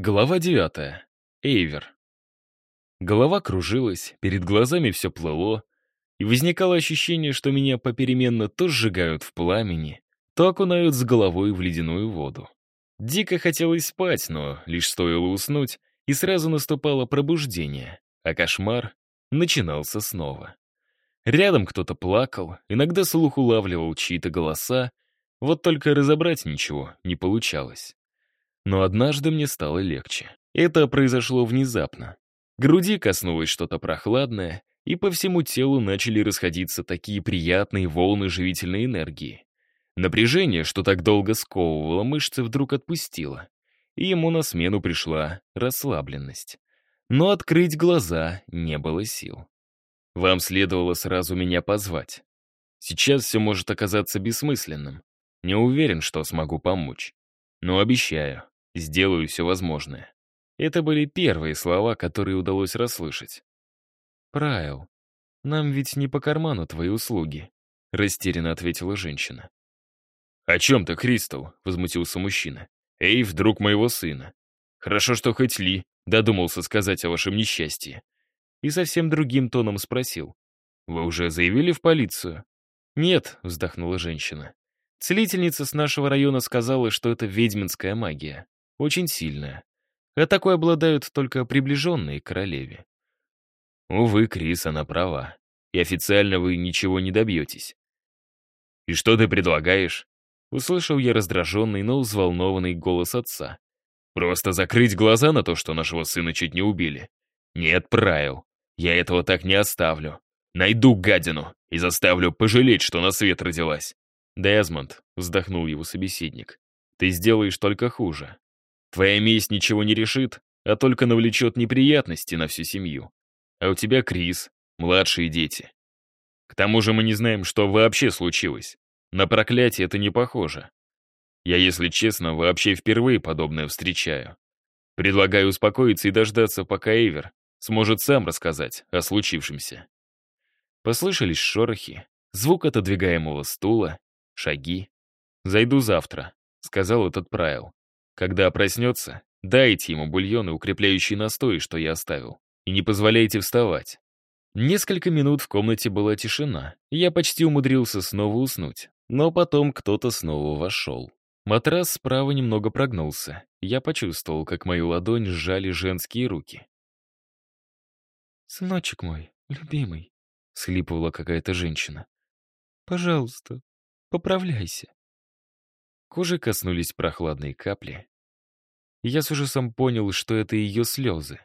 Глава девятая. Эйвер. Голова кружилась, перед глазами все плыло, и возникало ощущение, что меня попеременно то сжигают в пламени, то окунают с головой в ледяную воду. Дико хотелось спать, но лишь стоило уснуть, и сразу наступало пробуждение, а кошмар начинался снова. Рядом кто-то плакал, иногда слух улавливал чьи-то голоса, вот только разобрать ничего не получалось. Но однажды мне стало легче. Это произошло внезапно. Груди коснулось что-то прохладное, и по всему телу начали расходиться такие приятные волны живительной энергии. Напряжение, что так долго сковывало мышцы, вдруг отпустило, и ему на смену пришла расслабленность. Но открыть глаза не было сил. Вам следовало сразу меня позвать. Сейчас все может оказаться бессмысленным. Не уверен, что смогу помочь. Но обещаю, сделаю все возможное. Это были первые слова, которые удалось расслышать. «Прайл, нам ведь не по карману твои услуги», — растерянно ответила женщина. «О чем ты, Кристал?» — возмутился мужчина. «Эй, вдруг моего сына. Хорошо, что хоть Ли додумался сказать о вашем несчастье». И совсем другим тоном спросил. «Вы уже заявили в полицию?» «Нет», — вздохнула женщина. Целительница с нашего района сказала, что это ведьминская магия. Очень сильная. А такой обладают только приближенные к королеве. Увы, Крис, она права. И официально вы ничего не добьетесь. «И что ты предлагаешь?» Услышал я раздраженный, но взволнованный голос отца. «Просто закрыть глаза на то, что нашего сына чуть не убили. Нет, правил. Я этого так не оставлю. Найду гадину и заставлю пожалеть, что на свет родилась. «Дезмонд», — вздохнул его собеседник, — «ты сделаешь только хуже. Твоя месть ничего не решит, а только навлечет неприятности на всю семью. А у тебя Крис, младшие дети. К тому же мы не знаем, что вообще случилось. На проклятие это не похоже. Я, если честно, вообще впервые подобное встречаю. Предлагаю успокоиться и дождаться, пока Эйвер сможет сам рассказать о случившемся». Послышались шорохи, звук отодвигаемого стула, Шаги. «Зайду завтра», — сказал этот правил. «Когда проснется, дайте ему бульон и укрепляющий настой, что я оставил, и не позволяйте вставать». Несколько минут в комнате была тишина, и я почти умудрился снова уснуть. Но потом кто-то снова вошел. Матрас справа немного прогнулся. Я почувствовал, как мою ладонь сжали женские руки. «Сыночек мой, любимый», — схлипывала какая-то женщина. «Пожалуйста, Поправляйся. Кожи коснулись прохладные капли. Я с ужасом понял, что это ее слезы.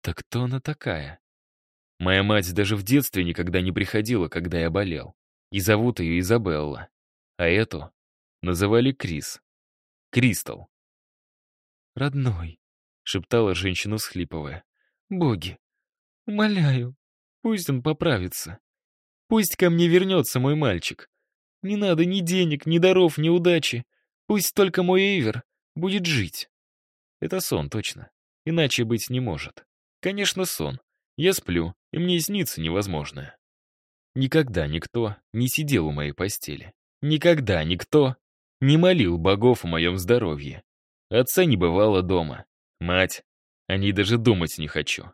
Так кто она такая? Моя мать даже в детстве никогда не приходила, когда я болел. И зовут ее Изабелла. А эту называли Крис. Кристал. «Родной», — шептала женщина, схлипывая. «Боги, умоляю, пусть он поправится. Пусть ко мне вернется мой мальчик. Не надо ни денег, ни даров, ни удачи. Пусть только мой Эйвер будет жить. Это сон, точно. Иначе быть не может. Конечно, сон. Я сплю, и мне снится невозможное. Никогда никто не сидел у моей постели. Никогда никто не молил богов о моем здоровье. Отца не бывало дома. Мать, о ней даже думать не хочу.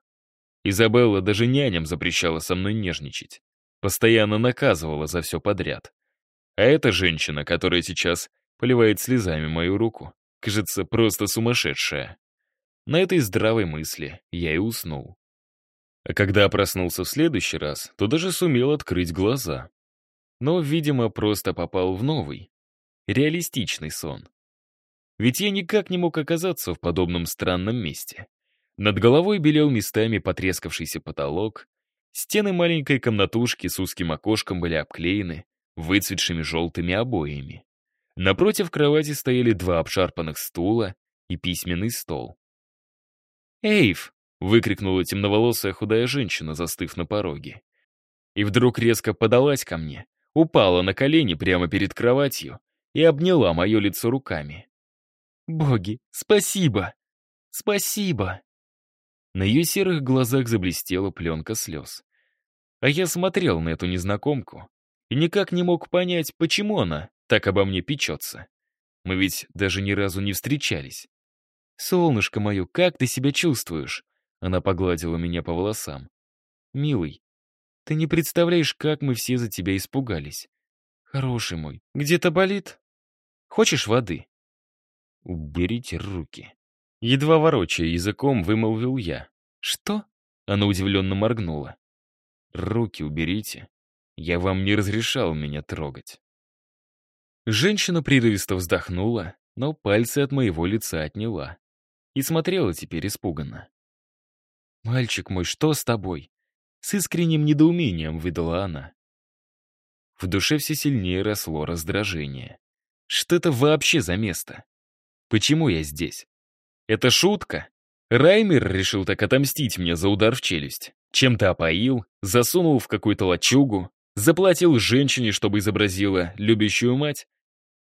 Изабелла даже няням запрещала со мной нежничать. Постоянно наказывала за все подряд. А эта женщина, которая сейчас поливает слезами мою руку, кажется просто сумасшедшая. На этой здравой мысли я и уснул. А когда проснулся в следующий раз, то даже сумел открыть глаза. Но, видимо, просто попал в новый, реалистичный сон. Ведь я никак не мог оказаться в подобном странном месте. Над головой белел местами потрескавшийся потолок, стены маленькой комнатушки с узким окошком были обклеены, выцветшими желтыми обоями. Напротив кровати стояли два обшарпанных стула и письменный стол. «Эйв!» — выкрикнула темноволосая худая женщина, застыв на пороге. И вдруг резко подалась ко мне, упала на колени прямо перед кроватью и обняла мое лицо руками. «Боги, спасибо! Спасибо!» На ее серых глазах заблестела пленка слез. А я смотрел на эту незнакомку, и никак не мог понять, почему она так обо мне печется. Мы ведь даже ни разу не встречались. «Солнышко мое, как ты себя чувствуешь?» Она погладила меня по волосам. «Милый, ты не представляешь, как мы все за тебя испугались. Хороший мой, где-то болит? Хочешь воды?» «Уберите руки». Едва ворочая языком, вымолвил я. «Что?» Она удивленно моргнула. «Руки уберите. Я вам не разрешал меня трогать». Женщина прерывисто вздохнула, но пальцы от моего лица отняла. И смотрела теперь испуганно. «Мальчик мой, что с тобой?» С искренним недоумением выдала она. В душе все сильнее росло раздражение. Что это вообще за место? Почему я здесь? Это шутка? Раймер решил так отомстить мне за удар в челюсть. Чем-то опоил, засунул в какую-то лачугу, заплатил женщине, чтобы изобразила любящую мать.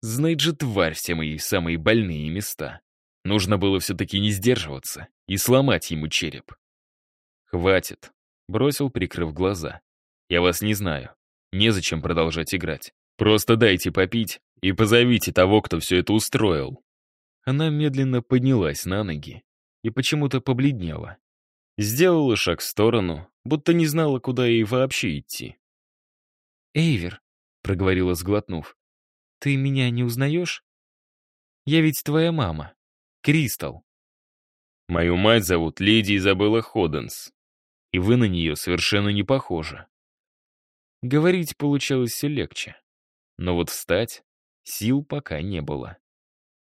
Знает же тварь все мои самые больные места. Нужно было все-таки не сдерживаться и сломать ему череп. «Хватит», — бросил, прикрыв глаза. «Я вас не знаю. Незачем продолжать играть. Просто дайте попить и позовите того, кто все это устроил». Она медленно поднялась на ноги и почему-то побледнела. Сделала шаг в сторону, будто не знала, куда ей вообще идти. «Эйвер», — проговорила, сглотнув, — «ты меня не узнаешь? Я ведь твоя мама, Кристал». «Мою мать зовут Леди Изабелла Ходенс, и вы на нее совершенно не похожи». Говорить получалось все легче, но вот встать сил пока не было.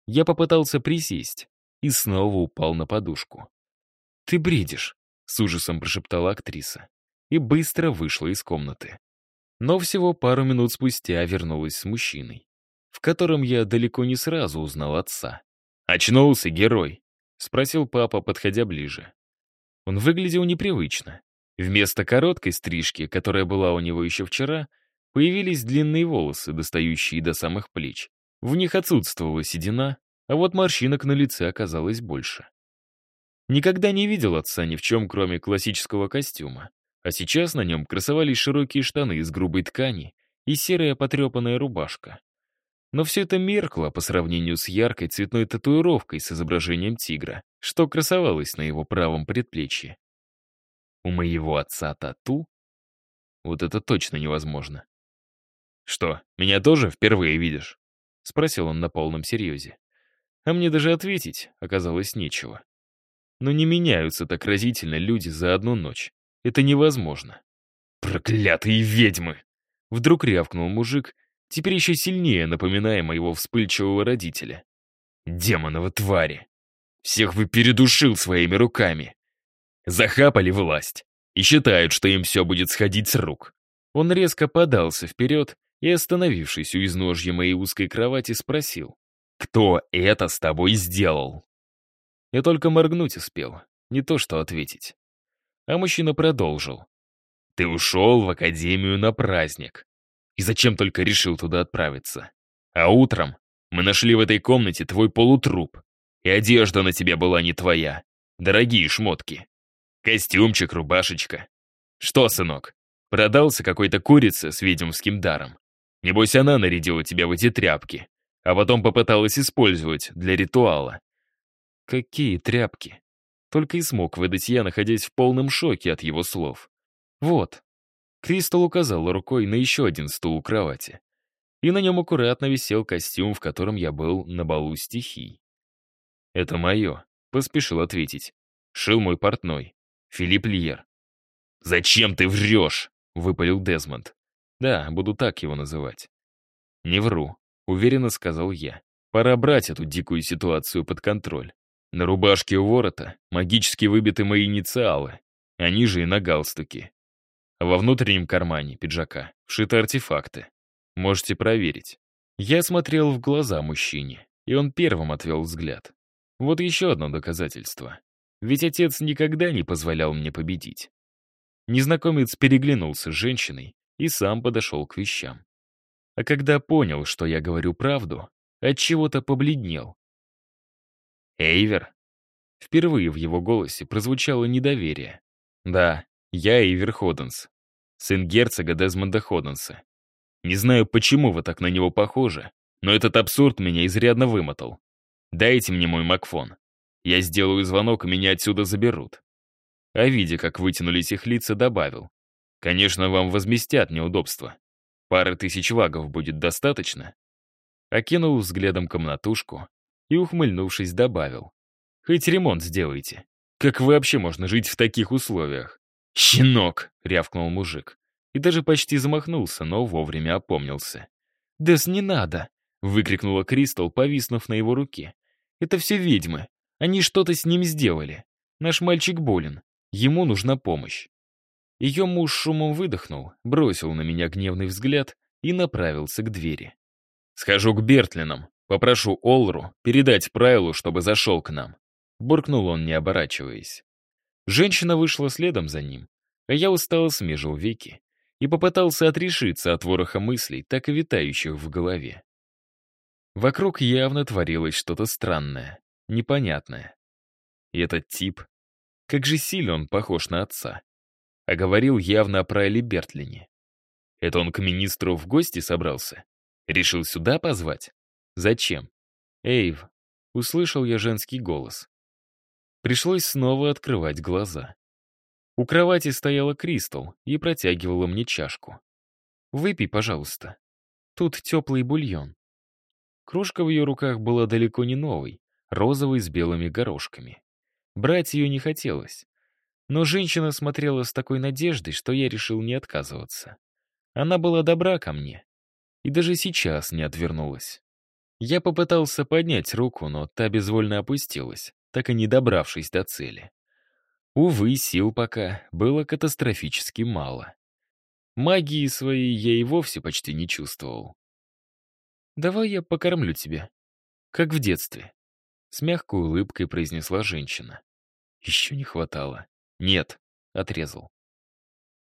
Я попытался присесть и снова упал на подушку. «Ты бредишь», — с ужасом прошептала актриса и быстро вышла из комнаты. Но всего пару минут спустя вернулась с мужчиной, в котором я далеко не сразу узнал отца. «Очнулся, герой?» — спросил папа, подходя ближе. Он выглядел непривычно. Вместо короткой стрижки, которая была у него еще вчера, появились длинные волосы, достающие до самых плеч. В них отсутствовала седина, а вот морщинок на лице оказалось больше. Никогда не видел отца ни в чем, кроме классического костюма, а сейчас на нем красовались широкие штаны из грубой ткани и серая потрепанная рубашка. Но все это меркло по сравнению с яркой цветной татуировкой с изображением тигра, что красовалось на его правом предплечье. У моего отца тату? Вот это точно невозможно. «Что, меня тоже впервые видишь?» — спросил он на полном серьезе. А мне даже ответить оказалось нечего. Но не меняются так разительно люди за одну ночь. Это невозможно. «Проклятые ведьмы!» Вдруг рявкнул мужик, теперь еще сильнее напоминая моего вспыльчивого родителя. «Демоново твари! Всех вы передушил своими руками! Захапали власть и считают, что им все будет сходить с рук!» Он резко подался вперед и, остановившись у изножья моей узкой кровати, спросил, «Кто это с тобой сделал?» Я только моргнуть успел, не то что ответить. А мужчина продолжил. «Ты ушел в академию на праздник. И зачем только решил туда отправиться? А утром мы нашли в этой комнате твой полутруп, и одежда на тебе была не твоя. Дорогие шмотки. Костюмчик, рубашечка. Что, сынок, продался какой-то курице с ведьмовским даром? Небось, она нарядила тебя в эти тряпки, а потом попыталась использовать для ритуала. Какие тряпки? Только и смог выдать я, находясь в полном шоке от его слов. Вот. Кристал указала рукой на еще один стул у кровати. И на нем аккуратно висел костюм, в котором я был на балу стихий. «Это мое», — поспешил ответить. Шил мой портной, Филипп Льер. «Зачем ты врешь?» — выпалил Дезмонд. Да, буду так его называть. Не вру, уверенно сказал я. Пора брать эту дикую ситуацию под контроль. На рубашке у ворота магически выбиты мои инициалы, они же и на галстуке. А во внутреннем кармане пиджака вшиты артефакты. Можете проверить. Я смотрел в глаза мужчине, и он первым отвел взгляд. Вот еще одно доказательство. Ведь отец никогда не позволял мне победить. Незнакомец переглянулся с женщиной и сам подошел к вещам. А когда понял, что я говорю правду, от чего то побледнел. «Эйвер?» Впервые в его голосе прозвучало недоверие. «Да, я Эйвер Ходенс, сын герцога Дезмонда Ходенса. Не знаю, почему вы так на него похожи, но этот абсурд меня изрядно вымотал. Дайте мне мой Макфон. Я сделаю звонок, и меня отсюда заберут. А видя, как вытянулись их лица, добавил. Конечно, вам возместят неудобства. Пары тысяч вагов будет достаточно. Окинул взглядом комнатушку и, ухмыльнувшись, добавил. Хоть ремонт сделайте. Как вообще можно жить в таких условиях? «Щенок!» — рявкнул мужик. И даже почти замахнулся, но вовремя опомнился. «Дэс, не надо!» — выкрикнула Кристал, повиснув на его руке. «Это все ведьмы. Они что-то с ним сделали. Наш мальчик болен. Ему нужна помощь». Ее муж шумом выдохнул, бросил на меня гневный взгляд и направился к двери. «Схожу к Бертлинам, попрошу Олру передать Прайлу, чтобы зашел к нам», — буркнул он, не оборачиваясь. Женщина вышла следом за ним, а я устало смежил веки и попытался отрешиться от вороха мыслей, так и витающих в голове. Вокруг явно творилось что-то странное, непонятное. И этот тип, как же сильно он похож на отца. А говорил явно о Прайле Бертлине. Это он к министру в гости собрался? Решил сюда позвать? Зачем? Эйв, услышал я женский голос. Пришлось снова открывать глаза. У кровати стояла Кристал и протягивала мне чашку. «Выпей, пожалуйста. Тут теплый бульон». Кружка в ее руках была далеко не новой, розовой с белыми горошками. Брать ее не хотелось. Но женщина смотрела с такой надеждой, что я решил не отказываться. Она была добра ко мне. И даже сейчас не отвернулась. Я попытался поднять руку, но та безвольно опустилась так и не добравшись до цели. Увы, сил пока было катастрофически мало. Магии своей я и вовсе почти не чувствовал. «Давай я покормлю тебя, как в детстве», — с мягкой улыбкой произнесла женщина. Еще не хватало. «Нет», — отрезал.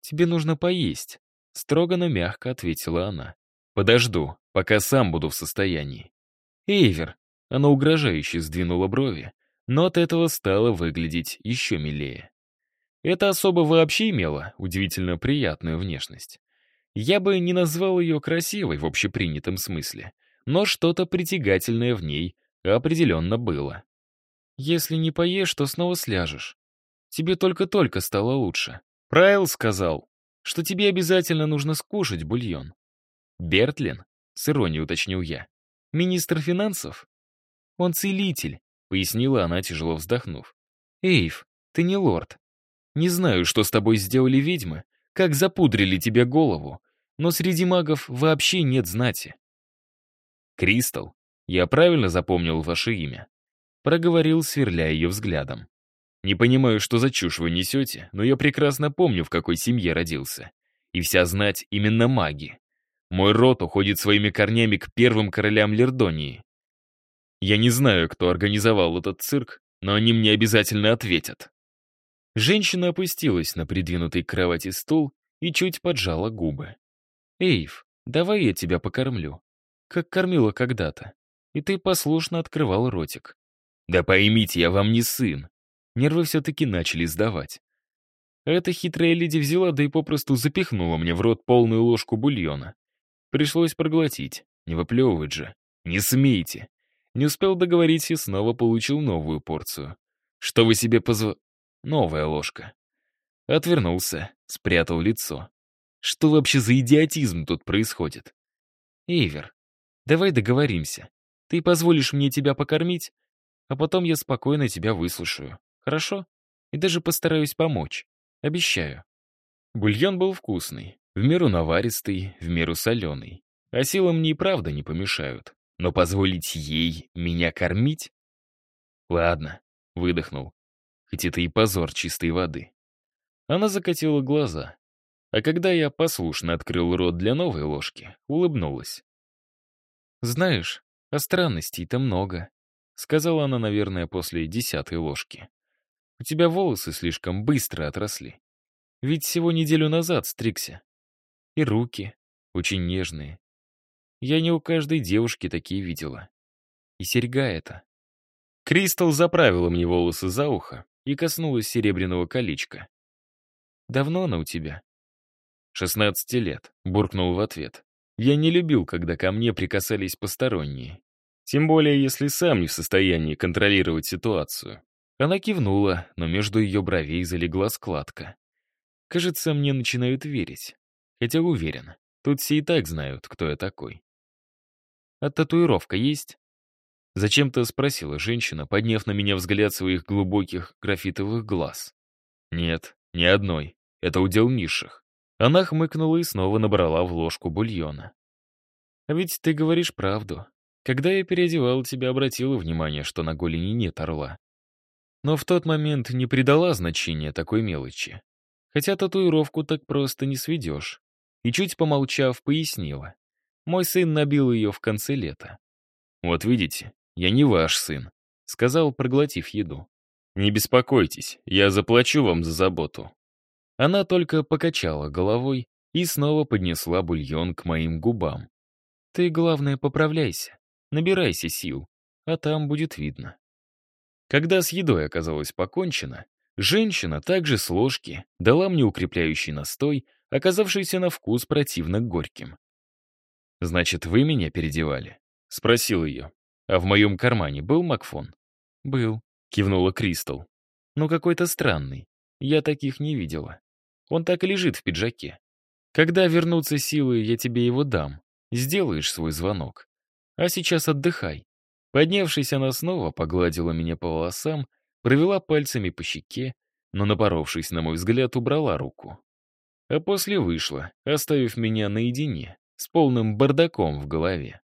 «Тебе нужно поесть», — строго, но мягко ответила она. «Подожду, пока сам буду в состоянии». «Эйвер», — она угрожающе сдвинула брови, но от этого стало выглядеть еще милее. Эта особа вообще имела удивительно приятную внешность. Я бы не назвал ее красивой в общепринятом смысле, но что-то притягательное в ней определенно было. «Если не поешь, то снова сляжешь. Тебе только-только стало лучше. Прайл сказал, что тебе обязательно нужно скушать бульон». «Бертлин?» — с иронией уточнил я. «Министр финансов?» «Он целитель, пояснила она, тяжело вздохнув. «Эйв, ты не лорд. Не знаю, что с тобой сделали ведьмы, как запудрили тебе голову, но среди магов вообще нет знати». «Кристал, я правильно запомнил ваше имя?» Проговорил, сверляя ее взглядом. «Не понимаю, что за чушь вы несете, но я прекрасно помню, в какой семье родился. И вся знать именно маги. Мой род уходит своими корнями к первым королям Лердонии. Я не знаю, кто организовал этот цирк, но они мне обязательно ответят. Женщина опустилась на придвинутый к кровати стул и чуть поджала губы. «Эйв, давай я тебя покормлю. Как кормила когда-то. И ты послушно открывал ротик». «Да поймите, я вам не сын». Нервы все-таки начали сдавать. Эта хитрая леди взяла, да и попросту запихнула мне в рот полную ложку бульона. Пришлось проглотить, не выплевывать же. «Не смейте!» Не успел договорить и снова получил новую порцию. «Что вы себе позв...» Новая ложка. Отвернулся, спрятал лицо. Что вообще за идиотизм тут происходит? Эйвер, давай договоримся. Ты позволишь мне тебя покормить, а потом я спокойно тебя выслушаю. Хорошо? И даже постараюсь помочь. Обещаю. Бульон был вкусный, в меру наваристый, в меру соленый. А силы мне и правда не помешают. Но позволить ей меня кормить? Ладно, выдохнул. Хоть это и позор чистой воды. Она закатила глаза. А когда я послушно открыл рот для новой ложки, улыбнулась. «Знаешь, а странностей-то много», — сказала она, наверное, после десятой ложки. «У тебя волосы слишком быстро отросли. Ведь всего неделю назад стригся. И руки очень нежные, я не у каждой девушки такие видела. И серьга эта. Кристал заправила мне волосы за ухо и коснулась серебряного колечка. «Давно она у тебя?» «Шестнадцати лет», — буркнул в ответ. «Я не любил, когда ко мне прикасались посторонние. Тем более, если сам не в состоянии контролировать ситуацию. Она кивнула, но между ее бровей залегла складка. Кажется, мне начинают верить. Хотя уверен, тут все и так знают, кто я такой. «А татуировка есть?» Зачем-то спросила женщина, подняв на меня взгляд своих глубоких графитовых глаз. «Нет, ни одной. Это удел низших». Она хмыкнула и снова набрала в ложку бульона. «А ведь ты говоришь правду. Когда я переодевал тебя, обратила внимание, что на голени нет орла. Но в тот момент не придала значения такой мелочи. Хотя татуировку так просто не сведешь. И чуть помолчав, пояснила. Мой сын набил ее в конце лета. «Вот видите, я не ваш сын», — сказал, проглотив еду. «Не беспокойтесь, я заплачу вам за заботу». Она только покачала головой и снова поднесла бульон к моим губам. «Ты, главное, поправляйся, набирайся сил, а там будет видно». Когда с едой оказалось покончено, женщина также с ложки дала мне укрепляющий настой, оказавшийся на вкус противно горьким. «Значит, вы меня переодевали?» — спросил ее. «А в моем кармане был Макфон?» «Был», — кивнула Кристал. «Но какой-то странный. Я таких не видела. Он так и лежит в пиджаке. Когда вернутся силы, я тебе его дам. Сделаешь свой звонок. А сейчас отдыхай». Поднявшись, она снова погладила меня по волосам, провела пальцами по щеке, но, напоровшись, на мой взгляд, убрала руку. А после вышла, оставив меня наедине, с полным бардаком в голове.